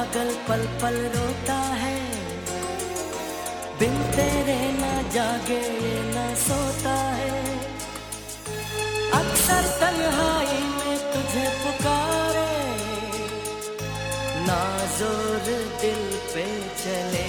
पागल पल पल रोता है। बिन तेरे ना जागे ना सोता है। अक्सर तन्हाई में तुझे पुकारे। नाजोर दिल पे चले।